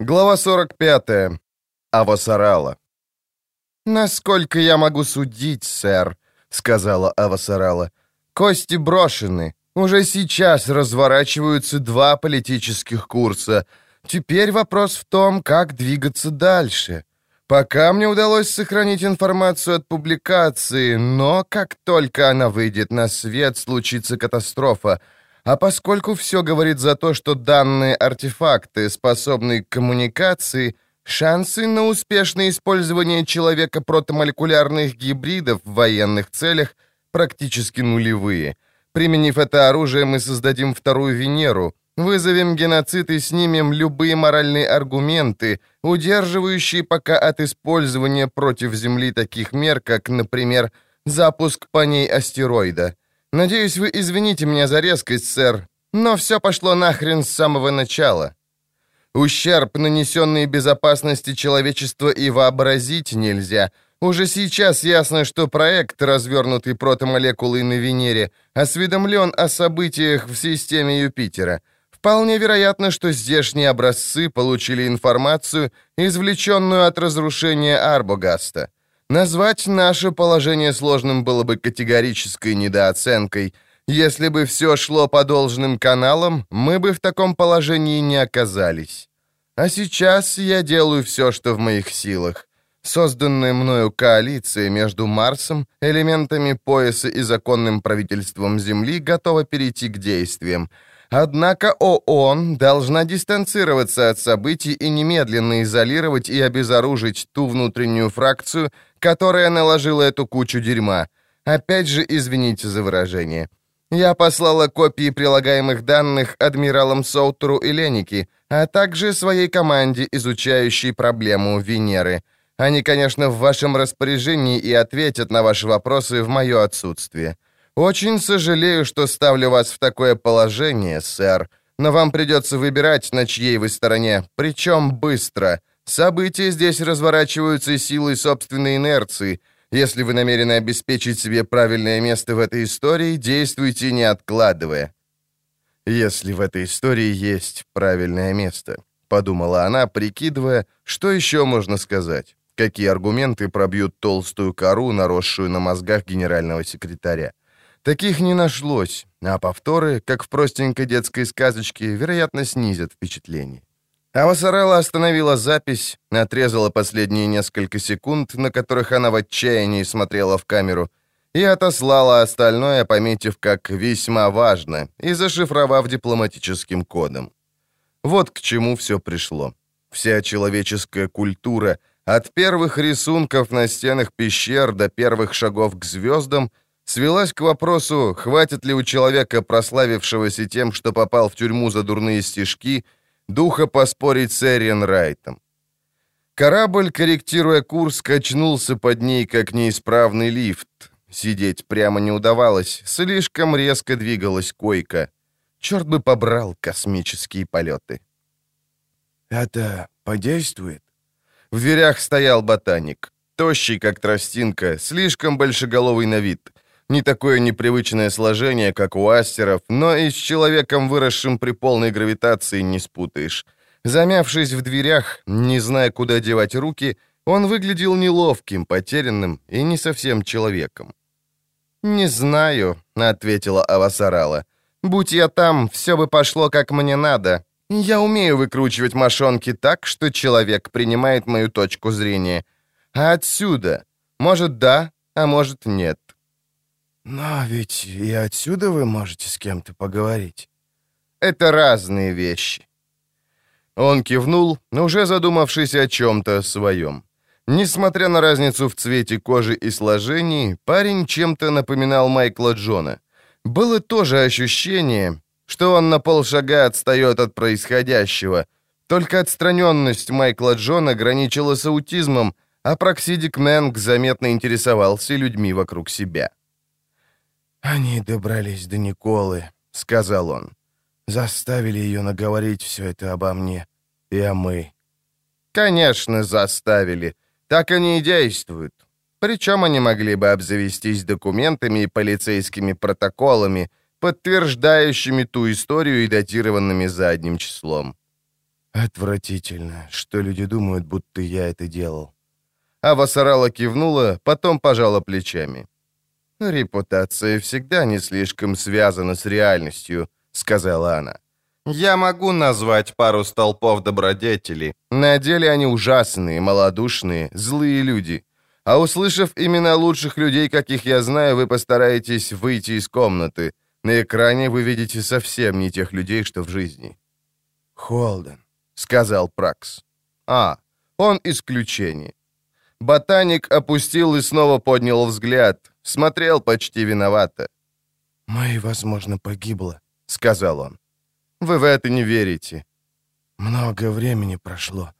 Глава 45. Авасарала. «Насколько я могу судить, сэр», — сказала Авасарала, — «кости брошены. Уже сейчас разворачиваются два политических курса. Теперь вопрос в том, как двигаться дальше. Пока мне удалось сохранить информацию от публикации, но как только она выйдет на свет, случится катастрофа. А поскольку все говорит за то, что данные артефакты способны к коммуникации, шансы на успешное использование человека протомолекулярных гибридов в военных целях практически нулевые. Применив это оружие, мы создадим вторую Венеру, вызовем геноцид и снимем любые моральные аргументы, удерживающие пока от использования против Земли таких мер, как, например, запуск по ней астероида. Надеюсь, вы извините меня за резкость, сэр, но все пошло нахрен с самого начала. Ущерб, нанесенный безопасности человечества, и вообразить нельзя. Уже сейчас ясно, что проект, развернутый протомолекулой на Венере, осведомлен о событиях в системе Юпитера. Вполне вероятно, что здешние образцы получили информацию, извлеченную от разрушения Арбогаста. Назвать наше положение сложным было бы категорической недооценкой. Если бы все шло по должным каналам, мы бы в таком положении не оказались. А сейчас я делаю все, что в моих силах. Созданная мною коалиция между Марсом, элементами пояса и законным правительством Земли готова перейти к действиям — Однако ООН должна дистанцироваться от событий и немедленно изолировать и обезоружить ту внутреннюю фракцию, которая наложила эту кучу дерьма. Опять же, извините за выражение. Я послала копии прилагаемых данных адмиралам Соутеру и Леники, а также своей команде, изучающей проблему Венеры. Они, конечно, в вашем распоряжении и ответят на ваши вопросы в мое отсутствие. «Очень сожалею, что ставлю вас в такое положение, сэр, но вам придется выбирать, на чьей вы стороне, причем быстро. События здесь разворачиваются силой собственной инерции. Если вы намерены обеспечить себе правильное место в этой истории, действуйте не откладывая». «Если в этой истории есть правильное место», — подумала она, прикидывая, что еще можно сказать, какие аргументы пробьют толстую кору, наросшую на мозгах генерального секретаря. Таких не нашлось, а повторы, как в простенькой детской сказочке, вероятно, снизят впечатление. Авасарелла остановила запись, отрезала последние несколько секунд, на которых она в отчаянии смотрела в камеру, и отослала остальное, пометив как «весьма важно» и зашифровав дипломатическим кодом. Вот к чему все пришло. Вся человеческая культура, от первых рисунков на стенах пещер до первых шагов к звездам — свелась к вопросу, хватит ли у человека, прославившегося тем, что попал в тюрьму за дурные стишки, духа поспорить с Эриен Райтом. Корабль, корректируя курс, качнулся под ней, как неисправный лифт. Сидеть прямо не удавалось, слишком резко двигалась койка. Черт бы побрал космические полеты. «Это подействует?» В дверях стоял ботаник, тощий, как тростинка, слишком большеголовый на вид — не такое непривычное сложение, как у астеров, но и с человеком, выросшим при полной гравитации, не спутаешь. Замявшись в дверях, не зная, куда девать руки, он выглядел неловким, потерянным и не совсем человеком. «Не знаю», — ответила Авасарала. «Будь я там, все бы пошло, как мне надо. Я умею выкручивать мошонки так, что человек принимает мою точку зрения. А отсюда? Может, да, а может, нет. «Но ведь и отсюда вы можете с кем-то поговорить». «Это разные вещи». Он кивнул, уже задумавшись о чем-то своем. Несмотря на разницу в цвете кожи и сложении, парень чем-то напоминал Майкла Джона. Было тоже ощущение, что он на полшага отстает от происходящего. Только отстраненность Майкла Джона граничила с аутизмом, а Проксидик Мэнг заметно интересовался людьми вокруг себя. «Они добрались до Николы», — сказал он. «Заставили ее наговорить все это обо мне и о мы». «Конечно, заставили. Так они и действуют. Причем они могли бы обзавестись документами и полицейскими протоколами, подтверждающими ту историю и датированными задним числом». Отвратительно, что люди думают, будто я это делал. Ава Сарала кивнула, потом пожала плечами. «Репутация всегда не слишком связана с реальностью», — сказала она. «Я могу назвать пару столпов добродетели. На деле они ужасные, малодушные, злые люди. А услышав имена лучших людей, каких я знаю, вы постараетесь выйти из комнаты. На экране вы видите совсем не тех людей, что в жизни». «Холден», — сказал Пракс. «А, он исключение». Ботаник опустил и снова поднял взгляд, смотрел почти виновато. «Мэй, возможно, погибла», — сказал он. «Вы в это не верите». «Много времени прошло.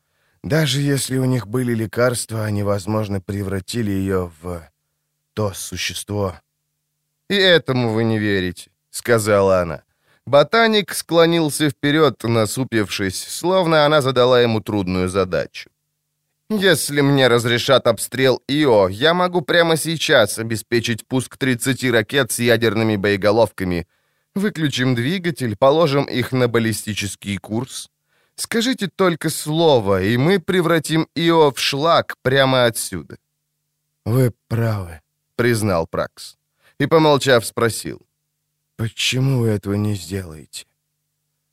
Даже если у них были лекарства, они, возможно, превратили ее в то существо». «И этому вы не верите», — сказала она. Ботаник склонился вперед, насупившись, словно она задала ему трудную задачу. «Если мне разрешат обстрел Ио, я могу прямо сейчас обеспечить пуск 30 ракет с ядерными боеголовками. Выключим двигатель, положим их на баллистический курс. Скажите только слово, и мы превратим Ио в шлак прямо отсюда». «Вы правы», — признал Пракс. И, помолчав, спросил. «Почему вы этого не сделаете?»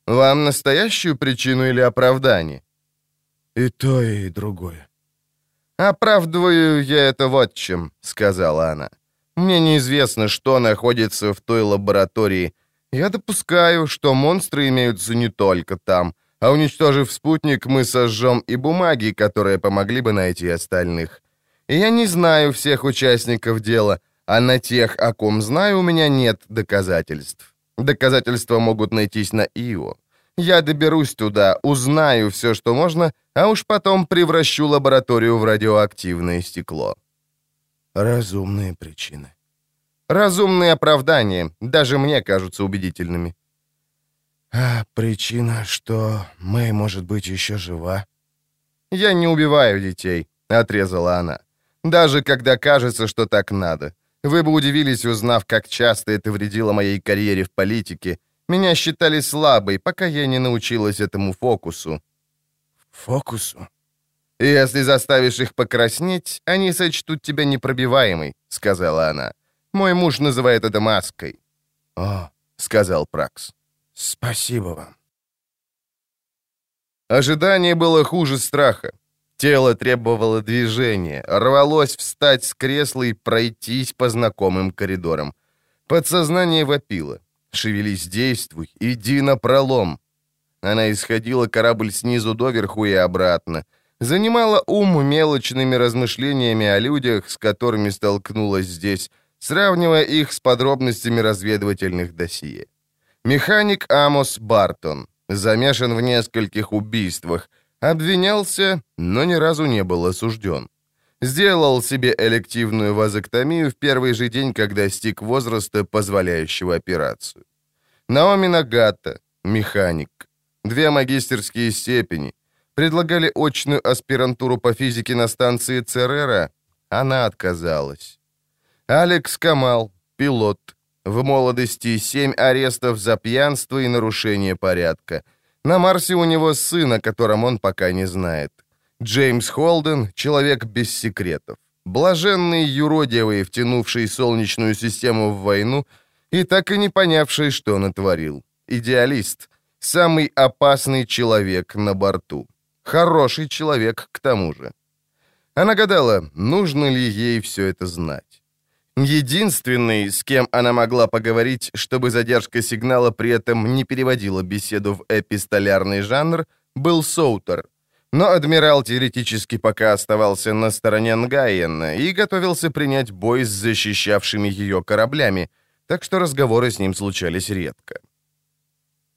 «Вам настоящую причину или оправдание?» «И то, и другое». «Оправдываю я это вот чем», — сказала она. «Мне неизвестно, что находится в той лаборатории. Я допускаю, что монстры имеются не только там, а уничтожив спутник, мы сожжем и бумаги, которые помогли бы найти остальных. И я не знаю всех участников дела, а на тех, о ком знаю, у меня нет доказательств. Доказательства могут найтись на Ио. Я доберусь туда, узнаю все, что можно, а уж потом превращу лабораторию в радиоактивное стекло. Разумные причины. Разумные оправдания, даже мне кажутся убедительными. А причина, что Мэй может быть еще жива? Я не убиваю детей, отрезала она. Даже когда кажется, что так надо. Вы бы удивились, узнав, как часто это вредило моей карьере в политике, меня считали слабой, пока я не научилась этому фокусу». «Фокусу?» «Если заставишь их покраснеть, они сочтут тебя непробиваемой», — сказала она. «Мой муж называет это маской». «О», — сказал Пракс. «Спасибо вам». Ожидание было хуже страха. Тело требовало движения, рвалось встать с кресла и пройтись по знакомым коридорам. Подсознание вопило. Шевелись, действуй, иди на пролом. Она исходила корабль снизу доверху и обратно. Занимала ум мелочными размышлениями о людях, с которыми столкнулась здесь, сравнивая их с подробностями разведывательных досье. Механик Амос Бартон замешан в нескольких убийствах, обвинялся, но ни разу не был осужден. Сделал себе элективную вазоктомию в первый же день, когда достиг возраста, позволяющего операцию. Наоми Нагата, механик. Две магистерские степени. Предлагали очную аспирантуру по физике на станции Церера. Она отказалась. Алекс Камал, пилот. В молодости семь арестов за пьянство и нарушение порядка. На Марсе у него сын, о котором он пока не знает. Джеймс Холден — человек без секретов. Блаженный юродивый, втянувший Солнечную систему в войну и так и не понявший, что натворил. Идеалист. Самый опасный человек на борту. Хороший человек к тому же. Она гадала, нужно ли ей все это знать. Единственный, с кем она могла поговорить, чтобы задержка сигнала при этом не переводила беседу в эпистолярный жанр, был Соутер, но адмирал теоретически пока оставался на стороне Нгайена и готовился принять бой с защищавшими ее кораблями, так что разговоры с ним случались редко.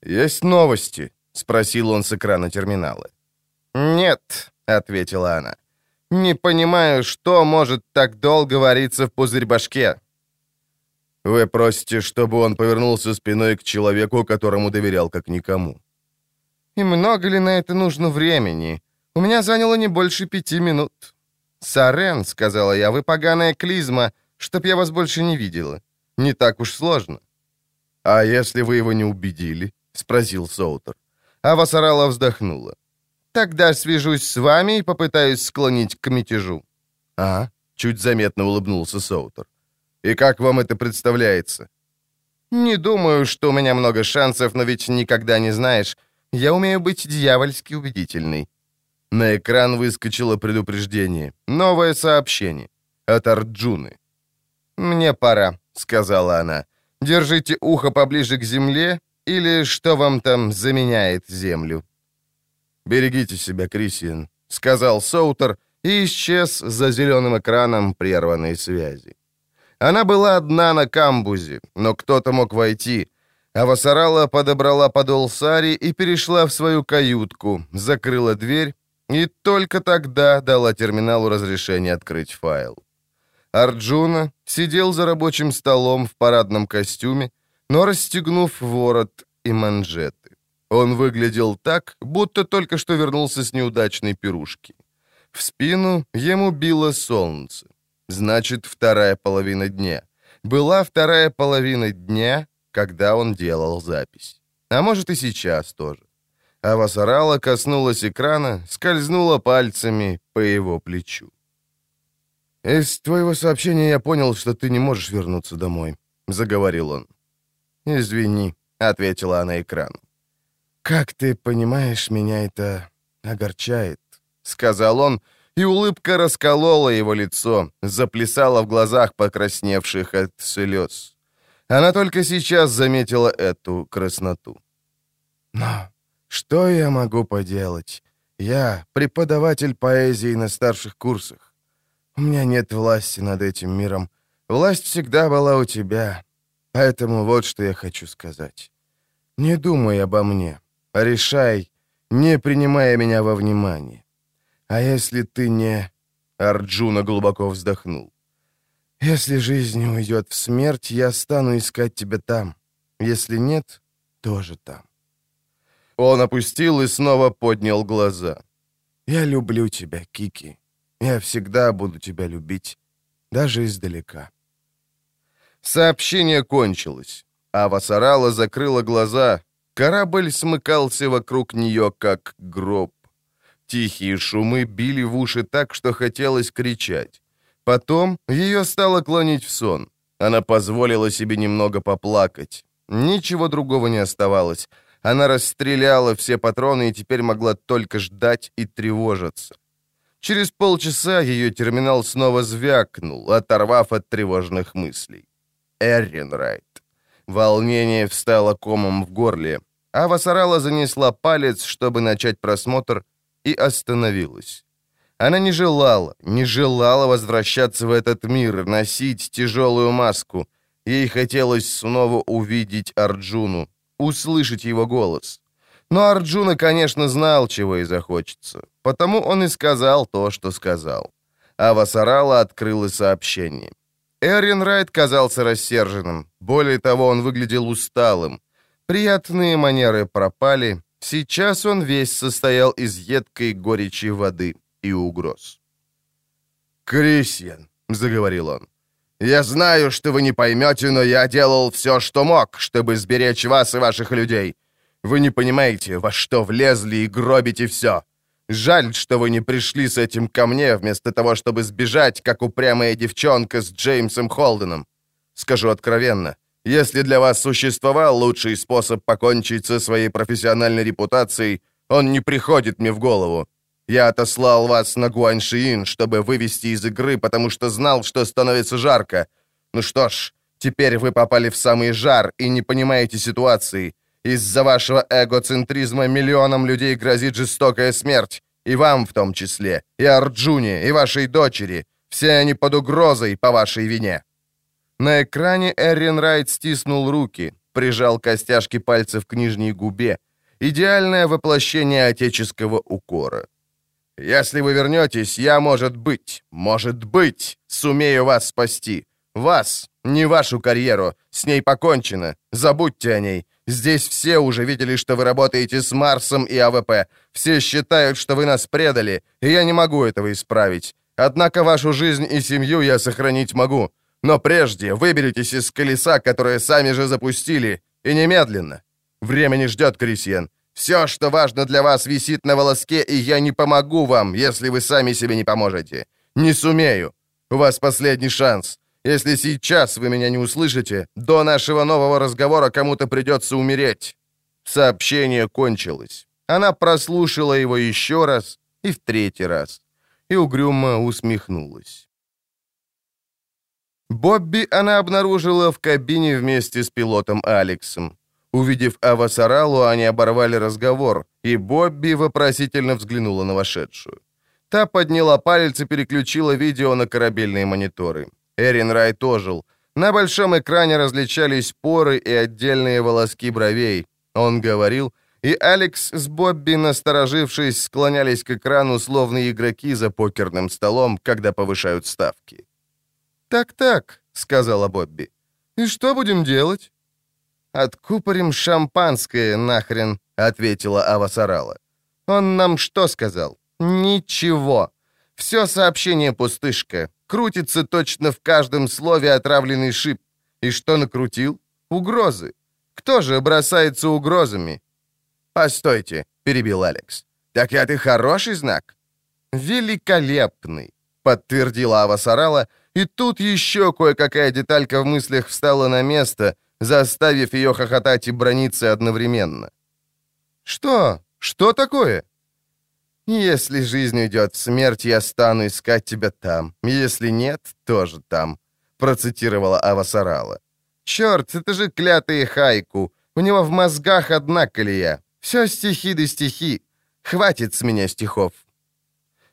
«Есть новости?» — спросил он с экрана терминала. «Нет», — ответила она. «Не понимаю, что может так долго вариться в пузырь башке». «Вы просите, чтобы он повернулся спиной к человеку, которому доверял как никому». «И много ли на это нужно времени?» У меня заняло не больше пяти минут. «Сарен», — сказала я, — «вы поганая клизма, чтоб я вас больше не видела. Не так уж сложно». «А если вы его не убедили?» — спросил Соутер. А Васарала вздохнула. Тогда свяжусь с вами и попытаюсь склонить к мятежу». «А?» — чуть заметно улыбнулся Соутер. «И как вам это представляется?» «Не думаю, что у меня много шансов, но ведь никогда не знаешь. Я умею быть дьявольски убедительной». На экран выскочило предупреждение. Новое сообщение. От Арджуны. «Мне пора», — сказала она. «Держите ухо поближе к земле, или что вам там заменяет землю?» «Берегите себя, Крисиан», — сказал Соутер и исчез за зеленым экраном прерванной связи. Она была одна на камбузе, но кто-то мог войти. А Васарала подобрала подол сари и перешла в свою каютку, закрыла дверь и только тогда дала терминалу разрешение открыть файл. Арджуна сидел за рабочим столом в парадном костюме, но расстегнув ворот и манжеты. Он выглядел так, будто только что вернулся с неудачной пирушки. В спину ему било солнце. Значит, вторая половина дня. Была вторая половина дня, когда он делал запись. А может и сейчас тоже. А Васарала коснулась экрана, скользнула пальцами по его плечу. «Из твоего сообщения я понял, что ты не можешь вернуться домой», — заговорил он. «Извини», — ответила она экрану. «Как ты понимаешь, меня это огорчает», — сказал он, и улыбка расколола его лицо, заплясала в глазах, покрасневших от слез. Она только сейчас заметила эту красноту. «Но что я могу поделать? Я преподаватель поэзии на старших курсах. У меня нет власти над этим миром. Власть всегда была у тебя. Поэтому вот что я хочу сказать. Не думай обо мне, а решай, не принимая меня во внимание. А если ты не...» Арджуна глубоко вздохнул. «Если жизнь уйдет в смерть, я стану искать тебя там. Если нет, тоже там». Он опустил и снова поднял глаза. «Я люблю тебя, Кики. Я всегда буду тебя любить, даже издалека». Сообщение кончилось. Ава Сарала закрыла глаза. Корабль смыкался вокруг нее, как гроб. Тихие шумы били в уши так, что хотелось кричать. Потом ее стало клонить в сон. Она позволила себе немного поплакать. Ничего другого не оставалось. Она расстреляла все патроны и теперь могла только ждать и тревожиться. Через полчаса ее терминал снова звякнул, оторвав от тревожных мыслей. Эрренрайт. Волнение встало комом в горле. а Васарала занесла палец, чтобы начать просмотр, и остановилась. Она не желала, не желала возвращаться в этот мир, носить тяжелую маску. Ей хотелось снова увидеть Арджуну, услышать его голос. Но Арджуна, конечно, знал, чего и захочется. Потому он и сказал то, что сказал. А Васарала открыла сообщение. Эрин Райт казался рассерженным. Более того, он выглядел усталым. Приятные манеры пропали. Сейчас он весь состоял из едкой горечи воды и угроз. «Крисьян», — заговорил он, — «я знаю, что вы не поймете, но я делал все, что мог, чтобы сберечь вас и ваших людей. Вы не понимаете, во что влезли и гробите все. Жаль, что вы не пришли с этим ко мне, вместо того, чтобы сбежать, как упрямая девчонка с Джеймсом Холденом. Скажу откровенно, если для вас существовал лучший способ покончить со своей профессиональной репутацией, он не приходит мне в голову. Я отослал вас на Гуаньшиин, чтобы вывести из игры, потому что знал, что становится жарко. Ну что ж, теперь вы попали в самый жар и не понимаете ситуации. Из-за вашего эгоцентризма миллионам людей грозит жестокая смерть. И вам в том числе, и Арджуне, и вашей дочери. Все они под угрозой по вашей вине». На экране Эрин Райт стиснул руки, прижал костяшки пальцев к нижней губе. Идеальное воплощение отеческого укора. «Если вы вернетесь, я, может быть, может быть, сумею вас спасти. Вас, не вашу карьеру. С ней покончено. Забудьте о ней. Здесь все уже видели, что вы работаете с Марсом и АВП. Все считают, что вы нас предали, и я не могу этого исправить. Однако вашу жизнь и семью я сохранить могу. Но прежде выберитесь из колеса, которое сами же запустили, и немедленно. Время не ждет, Крисьен. Все, что важно для вас, висит на волоске, и я не помогу вам, если вы сами себе не поможете. Не сумею. У вас последний шанс. Если сейчас вы меня не услышите, до нашего нового разговора кому-то придется умереть». Сообщение кончилось. Она прослушала его еще раз и в третий раз. И угрюмо усмехнулась. Бобби она обнаружила в кабине вместе с пилотом Алексом. Увидев Авасаралу, они оборвали разговор, и Бобби вопросительно взглянула на вошедшую. Та подняла палец и переключила видео на корабельные мониторы. Эрин Райт ожил. На большом экране различались поры и отдельные волоски бровей. Он говорил, и Алекс с Бобби, насторожившись, склонялись к экрану, словно игроки за покерным столом, когда повышают ставки. «Так-так», — сказала Бобби. «И что будем делать?» «Откупорим шампанское нахрен», — ответила Ава Сарала. «Он нам что сказал? Ничего. Все сообщение пустышка. Крутится точно в каждом слове отравленный шип. И что накрутил? Угрозы. Кто же бросается угрозами?» «Постойте», — перебил Алекс. «Так это хороший знак?» «Великолепный», — подтвердила Ава Сарала, и тут еще кое-какая деталька в мыслях встала на место — заставив ее хохотать и брониться одновременно. «Что? Что такое?» «Если жизнь уйдет в смерть, я стану искать тебя там. Если нет, тоже там», — процитировала Ава Сарала. «Черт, это же клятые хайку. У него в мозгах одна колея. Все стихи да стихи. Хватит с меня стихов».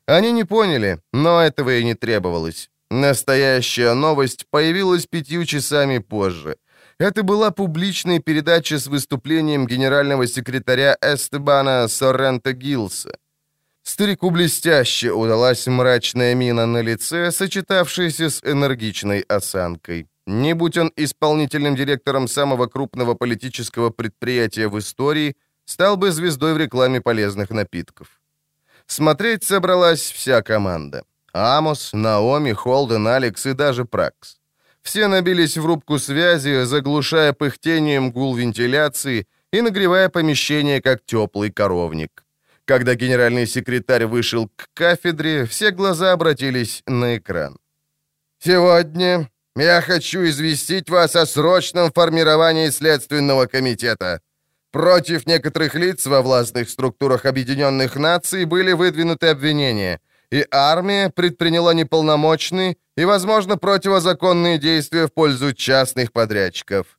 Они не поняли, но этого и не требовалось. Настоящая новость появилась пятью часами позже. Это была публичная передача с выступлением генерального секретаря Эстебана Соррента Гилса. Старику блестяще удалась мрачная мина на лице, сочетавшаяся с энергичной осанкой. Не будь он исполнительным директором самого крупного политического предприятия в истории, стал бы звездой в рекламе полезных напитков. Смотреть собралась вся команда. Амос, Наоми, Холден, Алекс и даже Пракс. Все набились в рубку связи, заглушая пыхтением гул вентиляции и нагревая помещение, как теплый коровник. Когда генеральный секретарь вышел к кафедре, все глаза обратились на экран. «Сегодня я хочу известить вас о срочном формировании Следственного комитета. Против некоторых лиц во властных структурах Объединенных Наций были выдвинуты обвинения — и армия предприняла неполномочные и, возможно, противозаконные действия в пользу частных подрядчиков.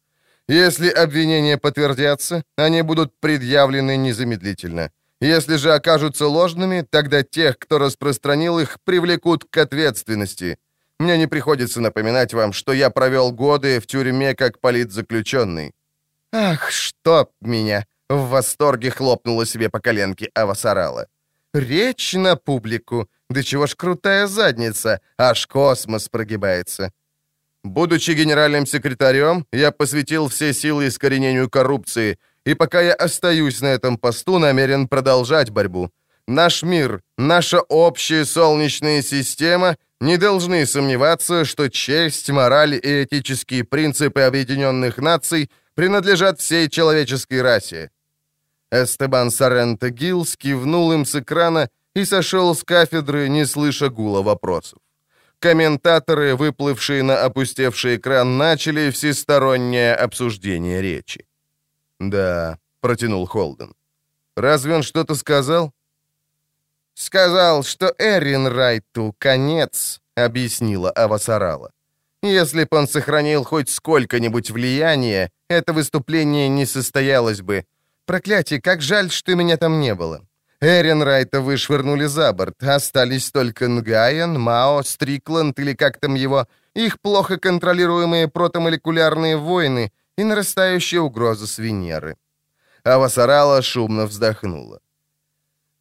Если обвинения подтвердятся, они будут предъявлены незамедлительно. Если же окажутся ложными, тогда тех, кто распространил их, привлекут к ответственности. Мне не приходится напоминать вам, что я провел годы в тюрьме как политзаключенный. Ах, что меня! В восторге хлопнула себе по коленке Авасарала. Речь на публику. Да чего ж крутая задница, аж космос прогибается. Будучи генеральным секретарем, я посвятил все силы искоренению коррупции, и пока я остаюсь на этом посту, намерен продолжать борьбу. Наш мир, наша общая солнечная система не должны сомневаться, что честь, мораль и этические принципы Объединенных Наций принадлежат всей человеческой расе. Эстебан Соренто Гилл кивнул им с экрана и сошел с кафедры, не слыша гула вопросов. Комментаторы, выплывшие на опустевший экран, начали всестороннее обсуждение речи. «Да», — протянул Холден. «Разве он что-то сказал?» «Сказал, что Эрин Райту конец», — объяснила Авасарала. «Если бы он сохранил хоть сколько-нибудь влияния, это выступление не состоялось бы. Проклятие, как жаль, что меня там не было. Эрин Райта вышвырнули за борт. Остались только Нгайен, Мао, Стрикланд или как там его, их плохо контролируемые протомолекулярные войны и нарастающая угроза с Венеры. Авасарала шумно вздохнула.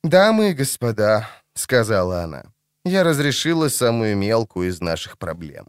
«Дамы и господа», — сказала она, — «я разрешила самую мелкую из наших проблем».